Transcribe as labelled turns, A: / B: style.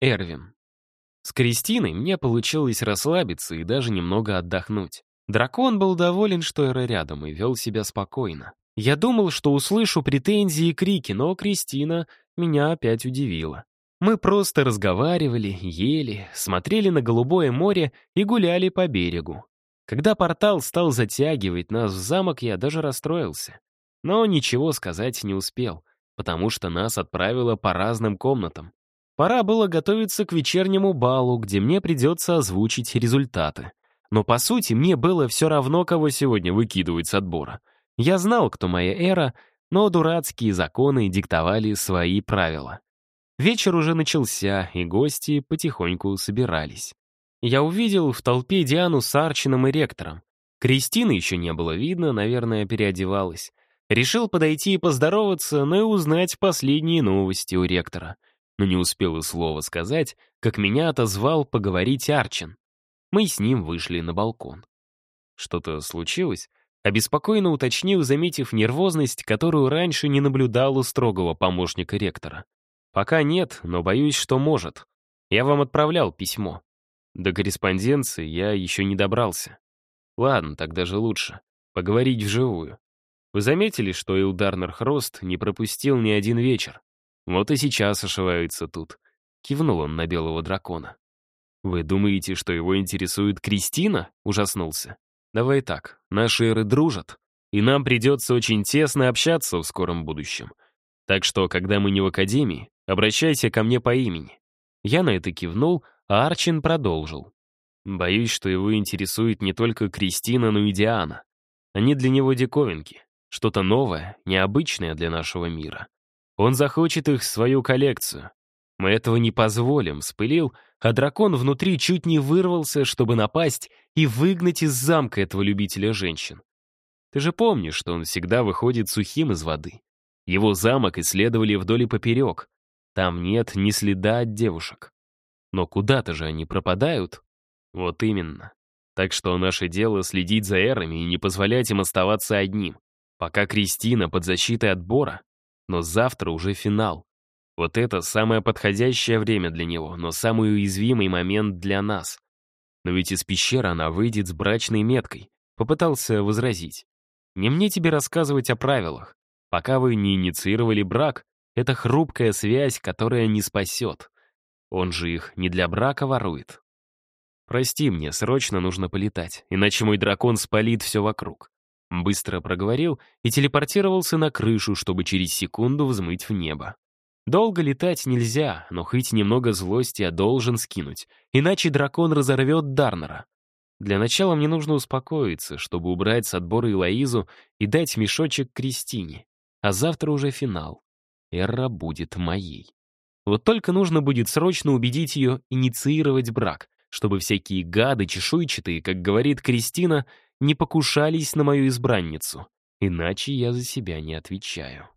A: Эрвин. С Кристиной мне получилось расслабиться и даже немного отдохнуть. Дракон был доволен, что Эра рядом, и вел себя спокойно. Я думал, что услышу претензии и крики, но Кристина меня опять удивила. Мы просто разговаривали, ели, смотрели на голубое море и гуляли по берегу. Когда портал стал затягивать нас в замок, я даже расстроился. Но ничего сказать не успел, потому что нас отправило по разным комнатам. Пора было готовиться к вечернему балу, где мне придется озвучить результаты. Но, по сути, мне было все равно, кого сегодня выкидывать с отбора. Я знал, кто моя эра, но дурацкие законы диктовали свои правила. Вечер уже начался, и гости потихоньку собирались. Я увидел в толпе Диану с Арчином и ректором. Кристины еще не было видно, наверное, переодевалась. Решил подойти и поздороваться, но и узнать последние новости у ректора — но не успел и слова сказать, как меня отозвал поговорить Арчин. Мы с ним вышли на балкон. Что-то случилось? Обеспокоенно уточнил, заметив нервозность, которую раньше не наблюдал у строгого помощника ректора. «Пока нет, но боюсь, что может. Я вам отправлял письмо. До корреспонденции я еще не добрался. Ладно, тогда же лучше. Поговорить вживую. Вы заметили, что Илдарнер Хрост не пропустил ни один вечер? Вот и сейчас ошиваются тут. Кивнул он на белого дракона. «Вы думаете, что его интересует Кристина?» — ужаснулся. «Давай так, наши эры дружат, и нам придется очень тесно общаться в скором будущем. Так что, когда мы не в академии, обращайся ко мне по имени». Я на это кивнул, а Арчин продолжил. «Боюсь, что его интересует не только Кристина, но и Диана. Они для него диковинки, что-то новое, необычное для нашего мира. Он захочет их в свою коллекцию. Мы этого не позволим, спылил, а дракон внутри чуть не вырвался, чтобы напасть и выгнать из замка этого любителя женщин. Ты же помнишь, что он всегда выходит сухим из воды. Его замок исследовали вдоль и поперек. Там нет ни следа от девушек. Но куда-то же они пропадают. Вот именно. Так что наше дело следить за эрами и не позволять им оставаться одним. Пока Кристина под защитой отбора, но завтра уже финал. Вот это самое подходящее время для него, но самый уязвимый момент для нас. Но ведь из пещеры она выйдет с брачной меткой. Попытался возразить. Не мне тебе рассказывать о правилах. Пока вы не инициировали брак, это хрупкая связь, которая не спасет. Он же их не для брака ворует. Прости мне, срочно нужно полетать, иначе мой дракон спалит все вокруг. Быстро проговорил и телепортировался на крышу, чтобы через секунду взмыть в небо. Долго летать нельзя, но хоть немного злости я должен скинуть, иначе дракон разорвет Дарнера. Для начала мне нужно успокоиться, чтобы убрать с отбора Илоизу и дать мешочек Кристине. А завтра уже финал. Эра будет моей. Вот только нужно будет срочно убедить ее инициировать брак, чтобы всякие гады чешуйчатые, как говорит Кристина, не покушались на мою избранницу, иначе я за себя не отвечаю.